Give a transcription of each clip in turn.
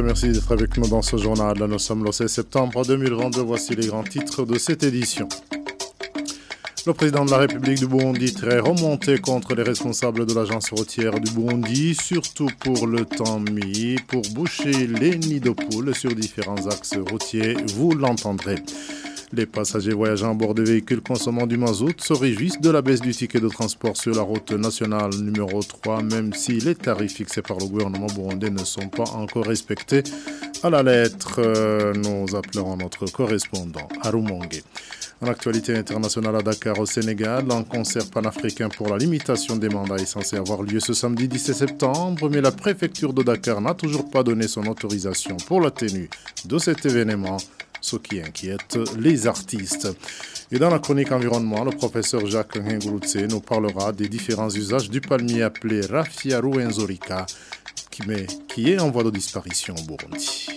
merci d'être avec nous dans ce journal. Nous sommes le 16 septembre 2022. Voici les grands titres de cette édition. Le président de la République du Burundi très remonté contre les responsables de l'agence routière du Burundi, surtout pour le temps mis pour boucher les nids de poules sur différents axes routiers. Vous l'entendrez. Les passagers voyageant à bord de véhicules consommant du mazout se réjouissent de la baisse du ticket de transport sur la route nationale numéro 3, même si les tarifs fixés par le gouvernement burundais ne sont pas encore respectés. À la lettre, euh, nous appellerons notre correspondant Arumongue. En actualité internationale à Dakar au Sénégal, un concert panafricain pour la limitation des mandats est censé avoir lieu ce samedi 17 septembre, mais la préfecture de Dakar n'a toujours pas donné son autorisation pour la tenue de cet événement ce qui inquiète les artistes. Et dans la chronique environnement, le professeur Jacques Ngurutse nous parlera des différents usages du palmier appelé Rafiaru enzorica, qui, qui est en voie de disparition au Burundi.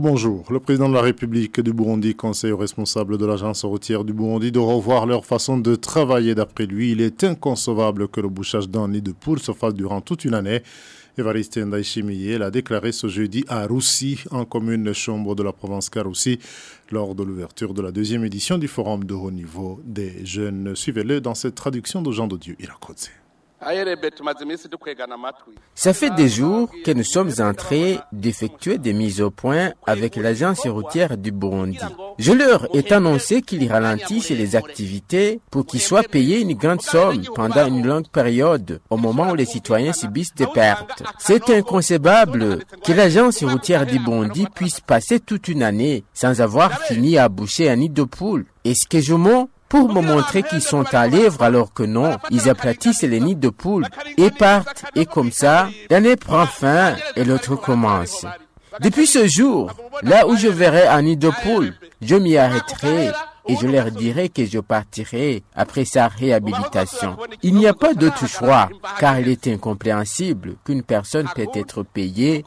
Bonjour. Le président de la République du Burundi conseille aux responsables de l'agence routière du Burundi de revoir leur façon de travailler. D'après lui, il est inconcevable que le bouchage d'un nid de poule se fasse durant toute une année. Evariste Ndaïchimiye l'a déclaré ce jeudi à Roussi, en commune chambre de la province Caroussi, lors de l'ouverture de la deuxième édition du forum de haut niveau des jeunes. Suivez-le dans cette traduction de Jean de Dieu. Ça fait des jours que nous sommes en train d'effectuer des mises au point avec l'agence routière du Burundi. Je leur ai annoncé qu'ils ralentissent les activités pour qu'ils soient payés une grande somme pendant une longue période au moment où les citoyens subissent des pertes. C'est inconcevable que l'agence routière du Burundi puisse passer toute une année sans avoir fini à boucher un nid de poule. Est-ce que je mens? Pour me montrer qu'ils sont à l'œuvre alors que non, ils aplatissent les nids de poules et partent. Et comme ça, l'année prend fin et l'autre commence. Depuis ce jour, là où je verrai un nid de poule, je m'y arrêterai et je leur dirai que je partirai après sa réhabilitation. Il n'y a pas d'autre choix, car il est incompréhensible qu'une personne peut être payée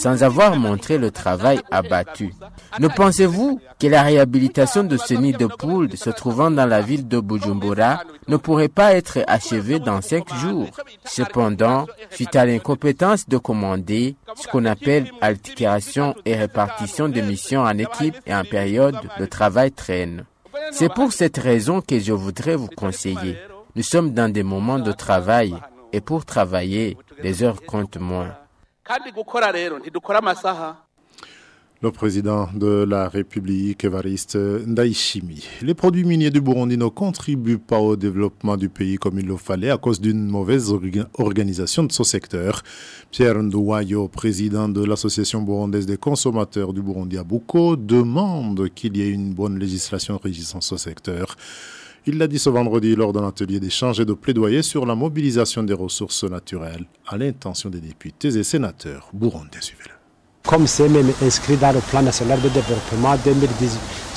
sans avoir montré le travail abattu. Ne pensez-vous que la réhabilitation de ce nid de poule se trouvant dans la ville de Bujumbura ne pourrait pas être achevée dans cinq jours? Cependant, suite à l'incompétence de commander, ce qu'on appelle alteration et répartition des missions en équipe et en période, de travail traîne. C'est pour cette raison que je voudrais vous conseiller. Nous sommes dans des moments de travail et pour travailler, les heures comptent moins. Le président de la République, Evariste Ndaishimi. Les produits miniers du Burundi ne contribuent pas au développement du pays comme il le fallait à cause d'une mauvaise organisation de ce secteur. Pierre Ndouayo, président de l'Association burundaise des consommateurs du Burundi à Bouko, demande qu'il y ait une bonne législation régissant ce secteur. Il l'a dit ce vendredi lors d'un atelier d'échange et de plaidoyer sur la mobilisation des ressources naturelles à l'intention des députés et sénateurs burundais. Suivez-le comme c'est même inscrit dans le plan national de développement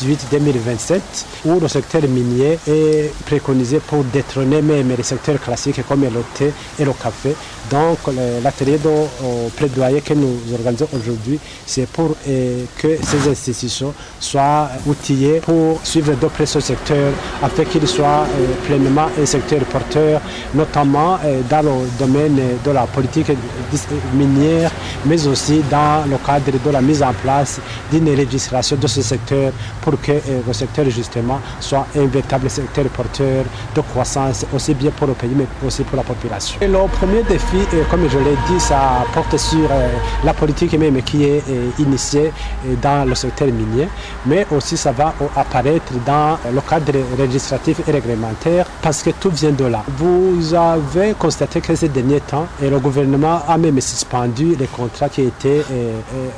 2018-2027, où le secteur minier est préconisé pour détrôner même les secteurs classiques comme le thé et le café. Donc l'atelier de plaidoyer que nous organisons aujourd'hui, c'est pour que ces institutions soient outillées pour suivre de près ce secteur afin qu'il soit pleinement un secteur porteur, notamment dans le domaine de la politique minière, mais aussi dans le cadre de la mise en place d'une législation de ce secteur pour que le secteur justement soit un véritable secteur porteur de croissance aussi bien pour le pays mais aussi pour la population. Le premier défi, comme je l'ai dit, ça porte sur la politique même qui est initiée dans le secteur minier, mais aussi ça va apparaître dans le cadre législatif et réglementaire parce que tout vient de là. Vous avez constaté que ces derniers temps, et le gouvernement a même suspendu les contrats qui étaient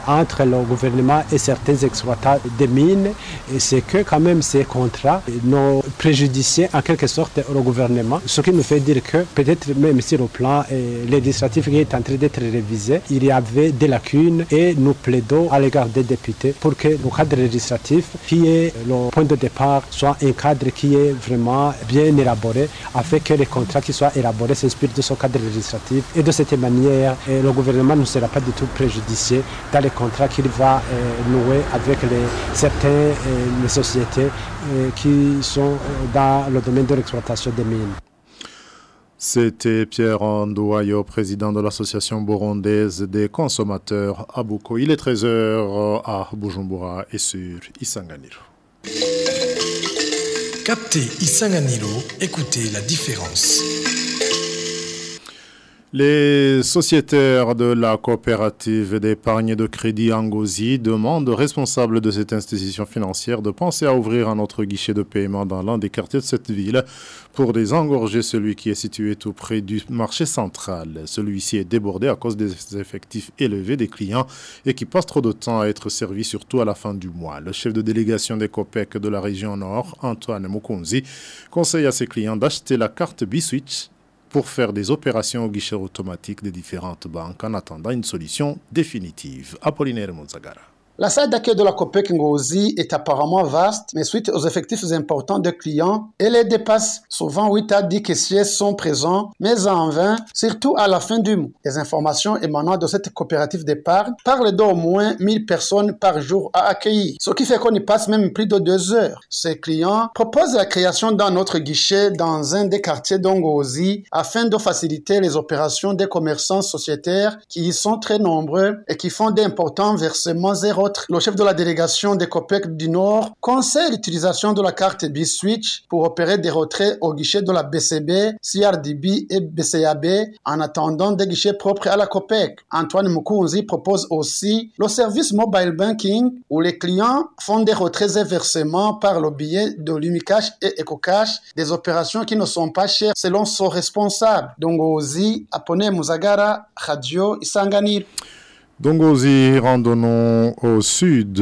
entre le gouvernement et certains exploitants de mines, c'est que quand même ces contrats n'ont préjudicié en quelque sorte le gouvernement, ce qui nous fait dire que peut-être même sur le plan législatif qui est en train d'être révisé, il y avait des lacunes et nous plaidons à l'égard des députés pour que le cadre législatif, qui est le point de départ, soit un cadre qui est vraiment bien élaboré, afin que les contrats qui soient élaborés s'inspirent de ce cadre législatif. Et de cette manière, le gouvernement ne sera pas du tout préjudicié dans les contrats qu'il va nouer avec les, certaines les sociétés qui sont dans le domaine de l'exploitation des mines. C'était Pierre Andouayo, président de l'association burundaise des consommateurs à Bouko. Il est 13h à Bujumbura et sur Isanganiro. Captez Isanganiro, écoutez la différence. Les sociétaires de la coopérative d'épargne de crédit Angozi demandent aux responsables de cette institution financière de penser à ouvrir un autre guichet de paiement dans l'un des quartiers de cette ville pour désengorger celui qui est situé tout près du marché central. Celui-ci est débordé à cause des effectifs élevés des clients et qui passent trop de temps à être servis, surtout à la fin du mois. Le chef de délégation des COPEC de la région Nord, Antoine Mokonzi, conseille à ses clients d'acheter la carte B-Switch pour faire des opérations au guichet automatique des différentes banques en attendant une solution définitive. Apollinaire Mozagara. La salle d'accueil de la COPEC Ngozi est apparemment vaste, mais suite aux effectifs importants de clients, elle les dépasse. Souvent, 8 à 10 caissiers sont présents, mais en vain, surtout à la fin du mois. Les informations émanant de cette coopérative d'épargne parlent d'au moins 1000 personnes par jour à accueillir, ce qui fait qu'on y passe même plus de deux heures. Ces clients proposent la création d'un autre guichet dans un des quartiers d'Ongozi afin de faciliter les opérations des commerçants sociétaires qui y sont très nombreux et qui font d'importants versements zéro le chef de la délégation des COPEC du Nord conseille l'utilisation de la carte B-Switch pour opérer des retraits au guichet de la BCB, CRDB et BCAB en attendant des guichets propres à la COPEC. Antoine Mukunzi propose aussi le service mobile banking où les clients font des retraits et versements par le biais de Lumicash et EcoCash, des opérations qui ne sont pas chères selon son responsable. Donc, Ozi, Apone Muzagara, Radio Isanganir. Dongozi, rendons au sud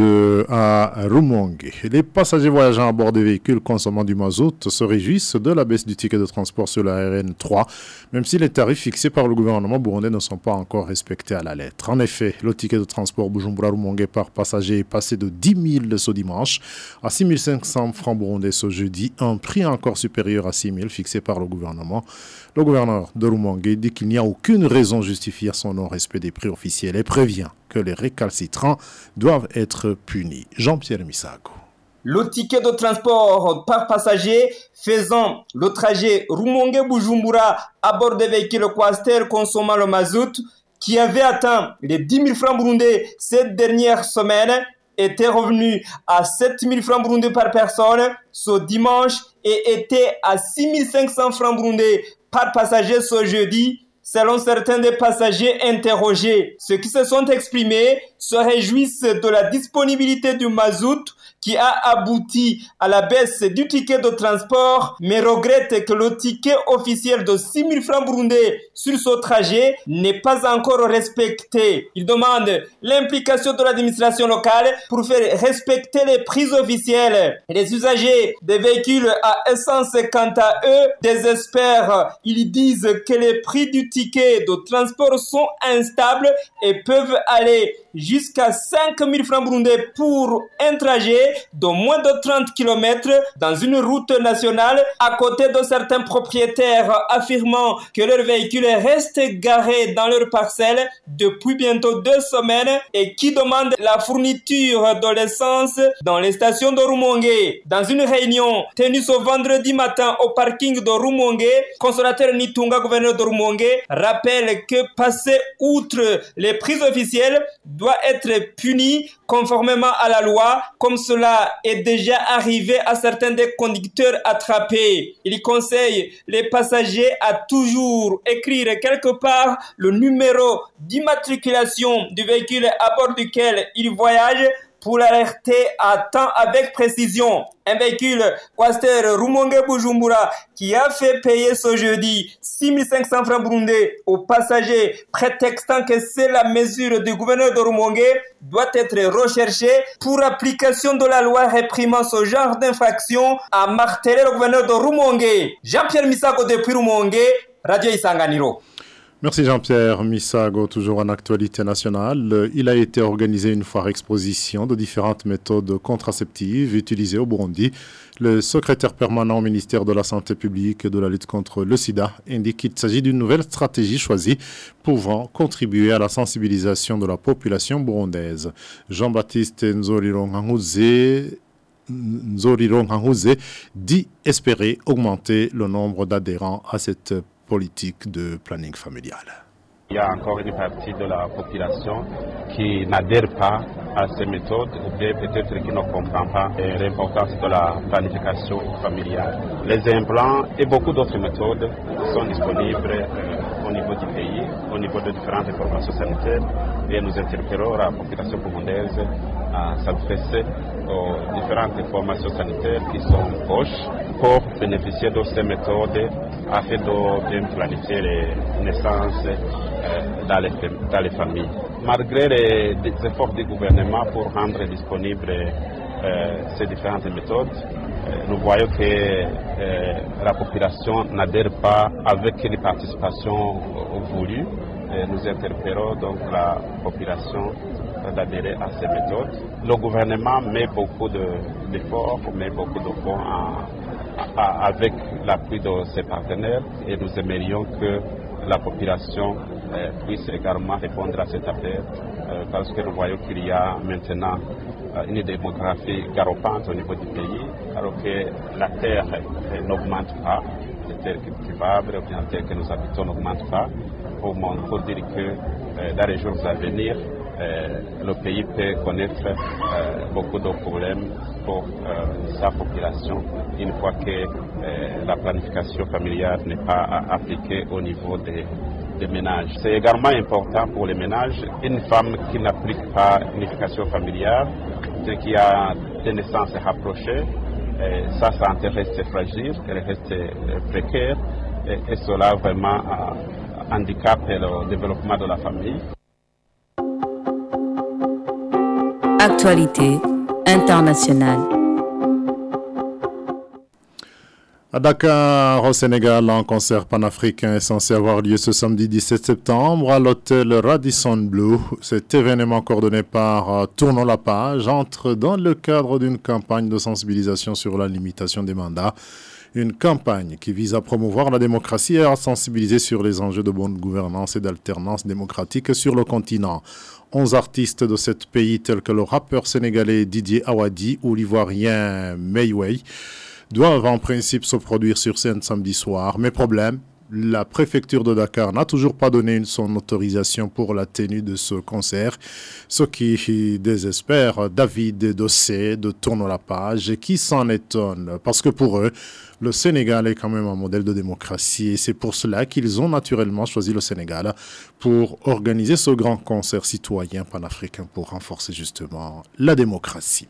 à Rumongue. Les passagers voyageant à bord des véhicules consommant du mazout se réjouissent de la baisse du ticket de transport sur la RN3, même si les tarifs fixés par le gouvernement burundais ne sont pas encore respectés à la lettre. En effet, le ticket de transport Bujumbura-Rumongue par passager est passé de 10 000 ce dimanche à 6 500 francs burundais ce jeudi, un prix encore supérieur à 6 000 fixé par le gouvernement. Le gouverneur de Rumongue dit qu'il n'y a aucune raison justifier son non-respect des prix officiels et prévient que les récalcitrants doivent être punis. Jean-Pierre Misago. Le ticket de transport par passager faisant le trajet Rumongue-Bujumbura à bord des véhicules Quaster consommant le mazout qui avait atteint les 10 000 francs burundais cette dernière semaine était revenu à 7 000 francs burundais par personne ce dimanche et était à 6 500 francs burundais par passager ce jeudi, selon certains des passagers interrogés. Ceux qui se sont exprimés se réjouissent de la disponibilité du mazout qui a abouti à la baisse du ticket de transport, mais regrette que le ticket officiel de 6 000 francs burundais sur ce trajet n'est pas encore respecté. Il demande l'implication de l'administration locale pour faire respecter les prix officiels. Les usagers des véhicules à essence, quant à eux, désespèrent. Ils disent que les prix du ticket de transport sont instables et peuvent aller jusqu'à 5 000 francs burundais pour un trajet de moins de 30 km dans une route nationale à côté de certains propriétaires affirmant que leur véhicule reste garé dans leur parcelle depuis bientôt deux semaines et qui demandent la fourniture de l'essence dans les stations de Rumongue. Dans une réunion tenue ce vendredi matin au parking de Rumongue, consolateur Nitunga, gouverneur de Rumongue, rappelle que passer outre les prix officiels doit être puni conformément à la loi, comme cela est déjà arrivé à certains des conducteurs attrapés. Il conseille les passagers à toujours écrire quelque part le numéro d'immatriculation du véhicule à bord duquel ils voyagent pour l'alerter à temps avec précision. Un véhicule Quaster Rumonge Bujumbura qui a fait payer ce jeudi 6500 francs burundais aux passagers prétextant que c'est la mesure du gouverneur de Rumonge doit être recherché pour application de la loi réprimant ce genre d'infraction a martelé le gouverneur de Rumonge. Jean-Pierre Misago depuis Rumonge, Radio Isanganiro. Merci Jean-Pierre Misago, toujours en actualité nationale. Il a été organisé une foire exposition de différentes méthodes contraceptives utilisées au Burundi. Le secrétaire permanent au ministère de la Santé publique et de la lutte contre le sida indique qu'il s'agit d'une nouvelle stratégie choisie pouvant contribuer à la sensibilisation de la population burundaise. Jean-Baptiste Nzorironghangouze dit espérer augmenter le nombre d'adhérents à cette politique de planning familial. Il y a encore une partie de la population qui n'adhère pas à ces méthodes ou peut-être qui ne comprend pas l'importance de la planification familiale. Les implants et beaucoup d'autres méthodes sont disponibles euh, au niveau du pays, au niveau de différentes informations sanitaires et nous interpellons la population burundaise à s'adresser aux différentes informations sanitaires qui sont proches pour bénéficier de ces méthodes afin de bien planifier les naissances euh, dans, les, familles. Malgré les, efforts du gouvernement pour rendre disponibles euh, ces différentes méthodes, euh, nous voyons que la population n'adhère pas avec les participations voulues. nous interpellons donc la population d'adhérer à ces méthodes. Le gouvernement met beaucoup d'efforts, met beaucoup de fonds avec l'appui de ses partenaires et nous aimerions que la population euh, puisse également répondre à cet appel euh, parce que nous voyons qu'il y a maintenant euh, une démographie galopante au niveau du pays alors que la terre n'augmente pas, les terres cultivables ou bien la terre que nous habitons n'augmente pas. Il faut dire que dans les jours à venir, le pays peut connaître beaucoup de problèmes pour sa population une fois que la planification familiale n'est pas appliquée au niveau des, des ménages. C'est également important pour les ménages. Une femme qui n'applique pas l'éducation familiale, qui a des naissances rapprochées, ça, ça reste fragile, elle reste précaire, et, cela vraiment handicape le développement de la famille. Actualité internationale. À Dakar, au Sénégal, un concert panafricain est censé avoir lieu ce samedi 17 septembre à l'hôtel Radisson Blue. Cet événement coordonné par euh, Tournons la page entre dans le cadre d'une campagne de sensibilisation sur la limitation des mandats. Une campagne qui vise à promouvoir la démocratie et à sensibiliser sur les enjeux de bonne gouvernance et d'alternance démocratique sur le continent. Onze artistes de ce pays tels que le rappeur sénégalais Didier Awadi ou l'ivoirien Mayway doivent en principe se produire sur scène samedi soir. Mais problème, la préfecture de Dakar n'a toujours pas donné son autorisation pour la tenue de ce concert, ce qui désespère David Dossé de Tourne la page et qui s'en étonne parce que pour eux, le Sénégal est quand même un modèle de démocratie et c'est pour cela qu'ils ont naturellement choisi le Sénégal pour organiser ce grand concert citoyen panafricain pour renforcer justement la démocratie.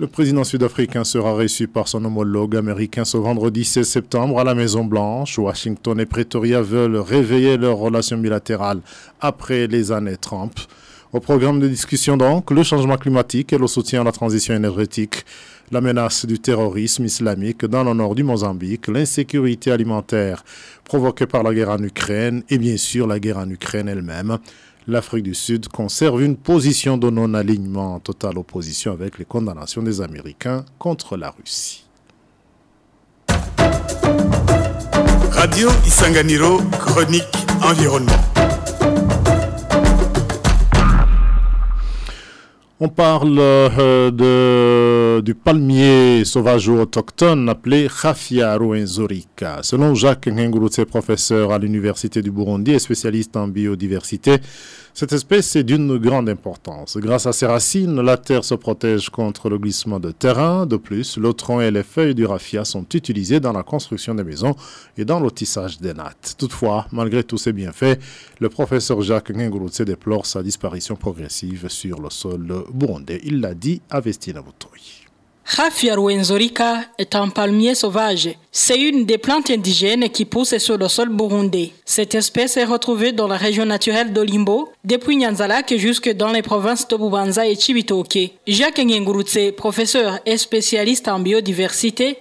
Le président sud-africain sera reçu par son homologue américain ce vendredi 16 septembre à la Maison-Blanche. Washington et Pretoria veulent réveiller leurs relations bilatérales après les années Trump. Au programme de discussion donc, le changement climatique et le soutien à la transition énergétique, la menace du terrorisme islamique dans le nord du Mozambique, l'insécurité alimentaire provoquée par la guerre en Ukraine et bien sûr la guerre en Ukraine elle-même l'Afrique du Sud conserve une position de non-alignement en totale opposition avec les condamnations des Américains contre la Russie. Radio Isanganiro, chronique environnement. On parle euh, de, du palmier sauvage autochtone appelé Khafia. Selon Jacques Ngengurutse, professeur à l'Université du Burundi et spécialiste en biodiversité, cette espèce est d'une grande importance. Grâce à ses racines, la terre se protège contre le glissement de terrain. De plus, le tronc et les feuilles du raffia sont utilisés dans la construction des maisons et dans l'otissage des nattes. Toutefois, malgré tous ces bienfaits, le professeur Jacques Ngengurutse déplore sa disparition progressive sur le sol burundais. Il l'a dit à Vestina Boutoui. Raffia ruenzorica est un palmier sauvage. C'est une des plantes indigènes qui pousse sur le sol burundais. Cette espèce est retrouvée dans la région naturelle d'Olimbo, depuis Nyanzalak jusque dans les provinces de Bubanza et Chibitoke. Jacques Ngengurutse, professeur et spécialiste en biodiversité,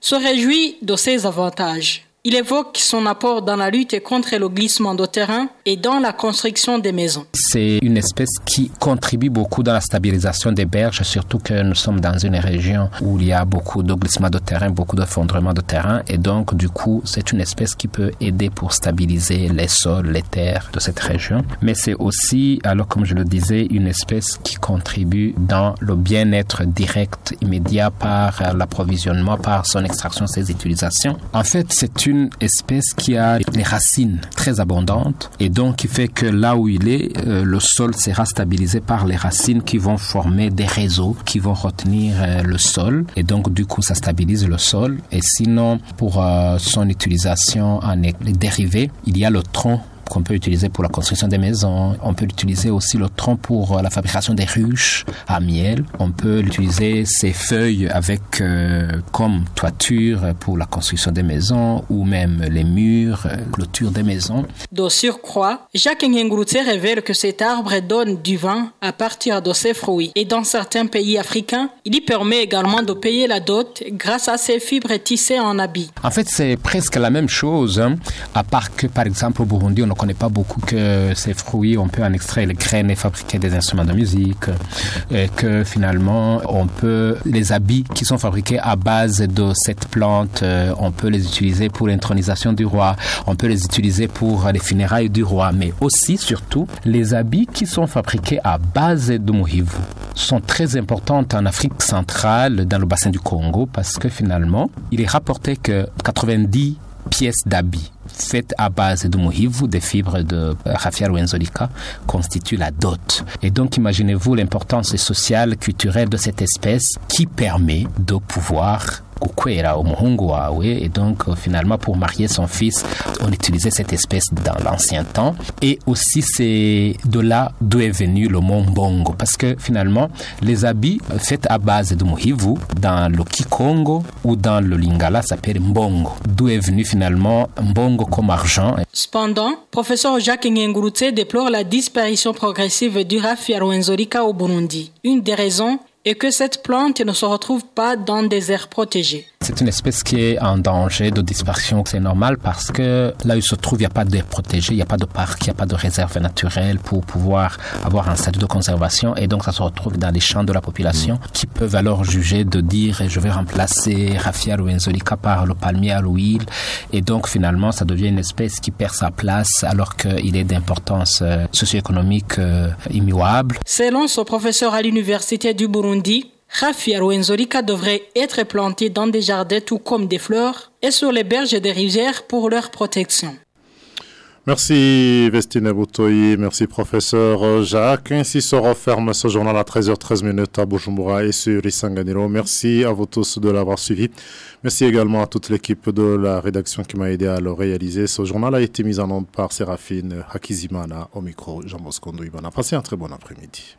se réjouit de ses avantages. Il évoque son apport dans la lutte contre le glissement de terrain et dans la construction des maisons. C'est une espèce qui contribue beaucoup dans la stabilisation des berges, surtout que nous sommes dans une région où il y a beaucoup de glissement de terrain, beaucoup d'effondrement de terrain, et donc du coup, c'est une espèce qui peut aider pour stabiliser les sols, les terres de cette région. Mais c'est aussi, alors comme je le disais, une espèce qui contribue dans le bien-être direct, immédiat par l'approvisionnement, par son extraction, ses utilisations. En fait, c'est une espèce qui a les racines très abondantes et donc qui fait que là où il est, euh, le sol sera stabilisé par les racines qui vont former des réseaux qui vont retenir euh, le sol. Et donc du coup ça stabilise le sol. Et sinon pour euh, son utilisation en dérivé, il y a le tronc qu'on peut utiliser pour la construction des maisons. On peut utiliser aussi le tronc pour euh, la fabrication des ruches à miel. On peut utiliser ses feuilles avec euh, comme toiture pour la construction des maisons ou même les murs, euh, clôture des maisons. De surcroît, Jacques Nguengurutse révèle que cet arbre donne du vin à partir de ses fruits. Et dans certains pays africains, il y permet également de payer la dot grâce à ses fibres tissées en habits. En fait, c'est presque la même chose, hein, à part que par exemple au Burundi, on ne connaît pas beaucoup que ces fruits, on peut en extraire les graines et fabriquer des instruments de musique, et que finalement, on peut, les habits qui sont fabriqués à base de cette plante, euh, on peut les utiliser pour l'intronisation du roi, on peut les utiliser pour les funérailles du roi, mais aussi, surtout, les habits qui sont fabriqués à base de mohivu sont très importants en Afrique centrale, dans le bassin du Congo, parce que finalement, il est rapporté que 90 pièces d'habits faites à base de mohivu, des fibres de Raphia wenzolika, constituent la dot. Et donc, imaginez-vous l'importance sociale, culturelle de cette espèce qui permet de pouvoir et donc euh, finalement pour marier son fils on utilisait cette espèce dans l'ancien temps. Et aussi c'est de là d'où est venu le mot mbongo. Parce que finalement les habits faits à base de mohivu dans le kikongo ou dans le lingala s'appellent mbongo. D'où est venu finalement mbongo comme argent. Cependant, professeur Jacques Ngengurutse déplore la disparition progressive du raffia au Burundi. Une des raisons est que cette plante ne se retrouve pas dans des aires protégées. C'est une espèce qui est en danger de disparition. C'est normal parce que là où il se trouve, il n'y a pas d'aire protégée, il n'y a pas de parc, il n'y a pas de réserve naturelle pour pouvoir avoir un statut de conservation. Et donc, ça se retrouve dans les champs de la population qui peuvent alors juger de dire je vais remplacer Raphia ou Enzolika par le palmier à l'huile. Et donc, finalement, ça devient une espèce qui perd sa place alors qu'il est d'importance euh, socio-économique euh, immuable. Selon ce professeur à l'université du Burundi, Raphia Rwenzorika devrait être planté dans des jardins tout comme des fleurs et sur les berges des rivières pour leur protection. Merci Vestine Boutoyi, merci professeur Jacques. Ainsi se referme ce journal à 13h13 minutes à Bujumbura et sur Isanganiro. Merci à vous tous de l'avoir suivi. Merci également à toute l'équipe de la rédaction qui m'a aidé à le réaliser. Ce journal a été mis en onde par Séraphine Hakizimana au micro Jean Bosco Ndouibana. Passez un très bon après-midi.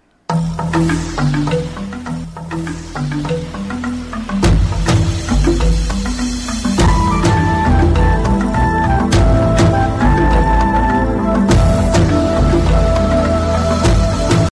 Thank you.